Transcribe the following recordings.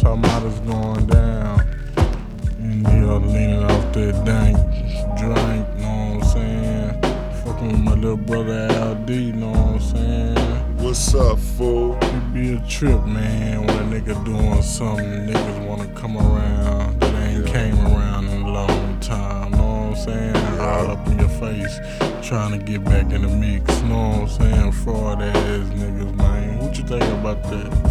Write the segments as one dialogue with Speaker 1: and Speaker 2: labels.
Speaker 1: talking about it's going down. And you leaning off that dank drink, know what I'm saying? Fucking with my little brother LD, know what I'm saying?
Speaker 2: What's up, fool?
Speaker 1: It be a trip, man, when a nigga doing something, niggas wanna come around that ain't came around in a long time, know what I'm saying? All up in your face, trying to get back in the mix, know what I'm saying? Fraud ass niggas, man. What you think about that?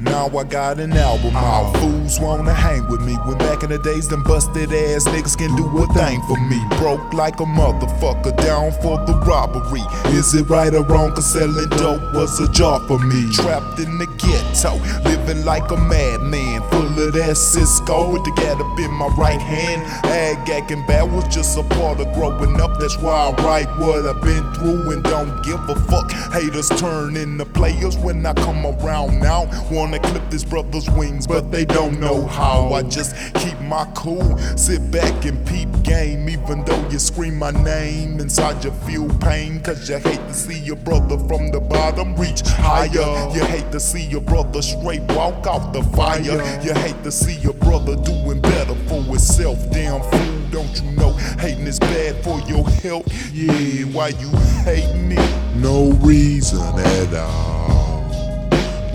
Speaker 2: Now I got an album out. Oh. Fools wanna hang with me. When back in the days, them busted ass niggas can do a thing for me. Broke like a motherfucker, down for the robbery. Is it right or wrong? Cause selling dope was a job for me. Trapped in the ghetto, living like a madman. Full of that Cisco with the gat up in my right hand. Ag acting bad was just a part of growing up. That's why I write what I've been through and don't give a fuck. Haters turn into players when I come around now. Wanna clip this brother's wings, but they don't know how. I just keep my cool, sit back and peep game. Even though you scream my name, inside you feel pain. Cause you hate to see your brother from the bottom reach higher. You hate to see your brother straight walk out the fire. You hate to see your brother doing better for himself. Damn fool, don't you know hating is bad for your health? Yeah, why you hate me?
Speaker 3: No reason at all.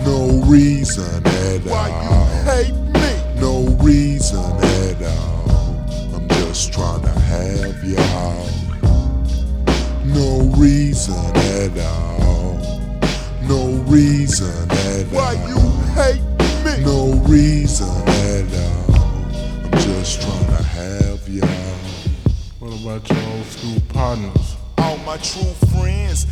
Speaker 3: No reason at
Speaker 2: Why you
Speaker 3: all.
Speaker 2: hate me?
Speaker 3: No reason at all. I'm just trying to have y'all. No reason at all. No reason at
Speaker 2: Why
Speaker 3: all.
Speaker 2: Why you hate me?
Speaker 3: No reason at all. I'm just trying to have y'all.
Speaker 1: What about your old school partners?
Speaker 2: All my true friends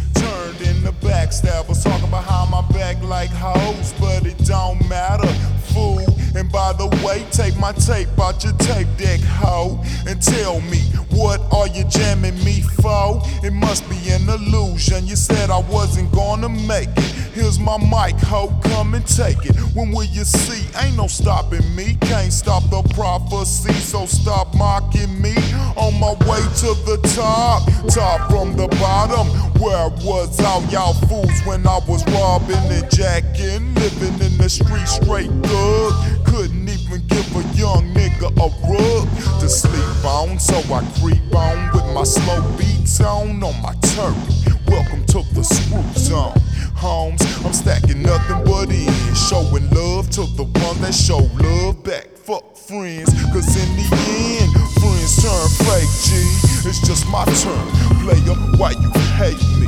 Speaker 2: turned into backstabbers, talking behind my back like hoes, but it don't matter, fool. And by the way, take my tape out your tape deck, hoe, and tell me what are you jamming me for? It must be an illusion. You said I wasn't gonna make it. Here's my mic, ho, come and take it. When will you see? Ain't no stopping me. Can't stop the prophecy, so stop mocking me. On my way to the top, top from the bottom. Where was all y'all fools when I was robbing and jacking? Living in the street straight good. Couldn't even give a young nigga a rug to sleep on, so I creep on with my slow beats on on my turkey. Welcome to the screw zone. Homes, I'm stacking nothing but in. Showing love to the one that show love back. Fuck friends, cause in the end, friends turn fake, G. It's just my turn. Player, why you hate me?